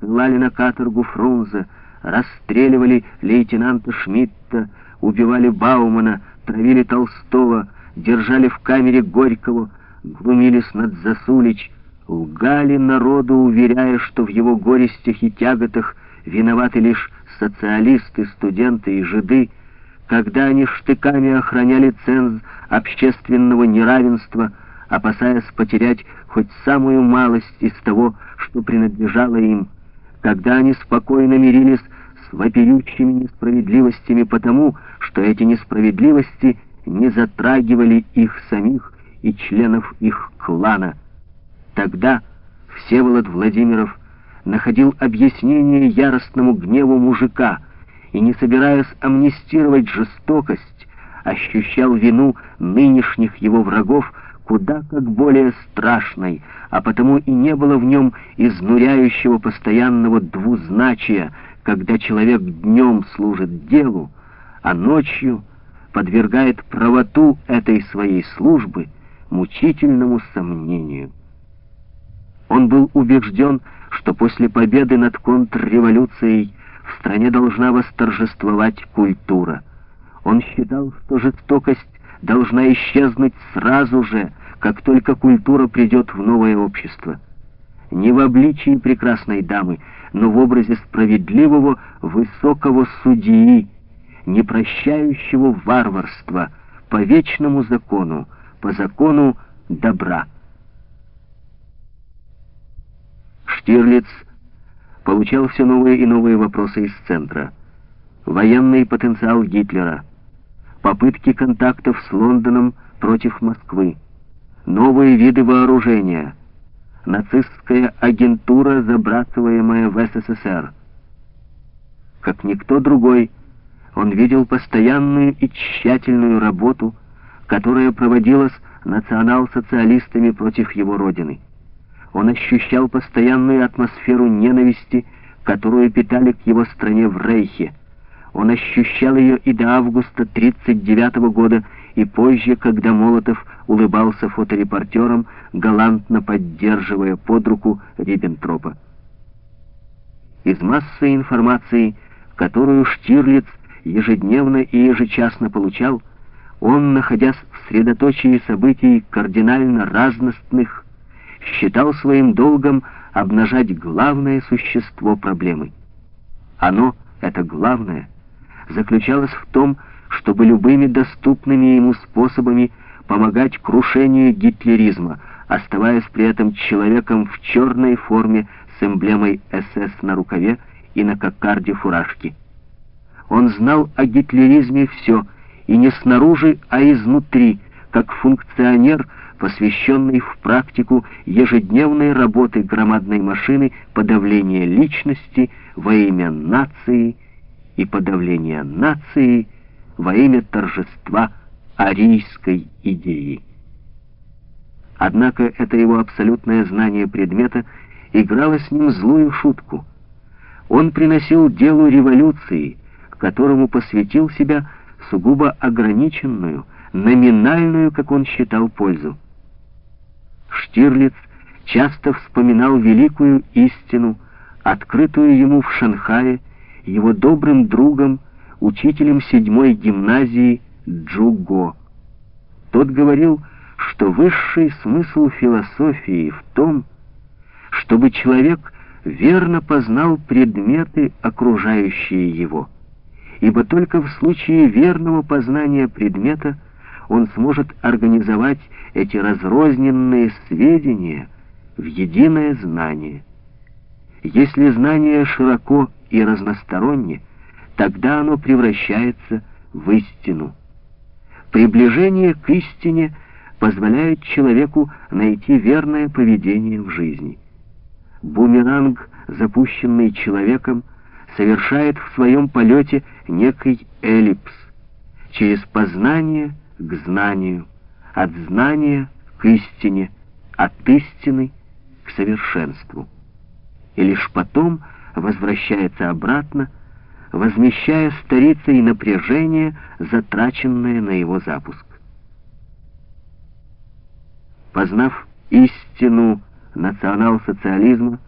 ссылали на каторгу Фрунзе, расстреливали лейтенанта Шмидта, убивали Баумана, травили Толстого, держали в камере Горького, глумились над Засулич, лгали народу, уверяя, что в его горестях и тяготах виноваты лишь социалисты, студенты и жиды, когда они штыками охраняли ценз общественного неравенства, опасаясь потерять хоть самую малость из того, что принадлежало им, когда они спокойно мирились с вопиющими несправедливостями потому, что эти несправедливости не затрагивали их самих и членов их клана. Тогда Всеволод Владимиров находил объяснение яростному гневу мужика и, не собираясь амнистировать жестокость, ощущал вину нынешних его врагов куда как более страшной, а потому и не было в нем изнуряющего постоянного двузначия, когда человек днем служит делу, а ночью подвергает правоту этой своей службы мучительному сомнению. Он был убежден, что после победы над контрреволюцией в стране должна восторжествовать культура. Он считал, что жестокость должна исчезнуть сразу же, как только культура придет в новое общество. Не в обличии прекрасной дамы, но в образе справедливого высокого судьи, не прощающего варварства, по вечному закону, по закону добра. Штирлиц получал все новые и новые вопросы из центра. Военный потенциал Гитлера, попытки контактов с Лондоном против Москвы, новые виды вооружения, нацистская агентура, забрасываемая в СССР. Как никто другой, он видел постоянную и тщательную работу, которая проводилась национал-социалистами против его родины. Он ощущал постоянную атмосферу ненависти, которую питали к его стране в Рейхе. Он ощущал ее и до августа 1939 года, и позже, когда Молотов улыбался фоторепортерам, галантно поддерживая под руку Риббентропа. Из массы информации, которую Штирлиц ежедневно и ежечасно получал, он, находясь в средоточии событий кардинально разностных, считал своим долгом обнажать главное существо проблемы. Оно, это главное, заключалось в том, чтобы любыми доступными ему способами помогать крушению гитлеризма, оставаясь при этом человеком в черной форме с эмблемой СС на рукаве и на кокарде фуражки. Он знал о гитлеризме все, и не снаружи, а изнутри, как функционер, посвященный в практику ежедневной работы громадной машины подавления личности во имя нации и подавления нации во имя торжества арийской идеи. Однако это его абсолютное знание предмета играло с ним злую шутку. Он приносил делу революции, которому посвятил себя сугубо ограниченную, номинальную, как он считал, пользу. Штирлиц часто вспоминал великую истину, открытую ему в Шанхае его добрым другом, учителем седьмой гимназии Джуго. Тот говорил, что высший смысл философии в том, чтобы человек верно познал предметы, окружающие его ибо только в случае верного познания предмета он сможет организовать эти разрозненные сведения в единое знание. Если знание широко и разносторонне, тогда оно превращается в истину. Приближение к истине позволяет человеку найти верное поведение в жизни. Бумеранг, запущенный человеком, совершает в своем полете некий эллипс через познание к знанию, от знания к истине, от истины к совершенству. И лишь потом возвращается обратно, возмещая старицей напряжение, затраченное на его запуск. Познав истину национал-социализма,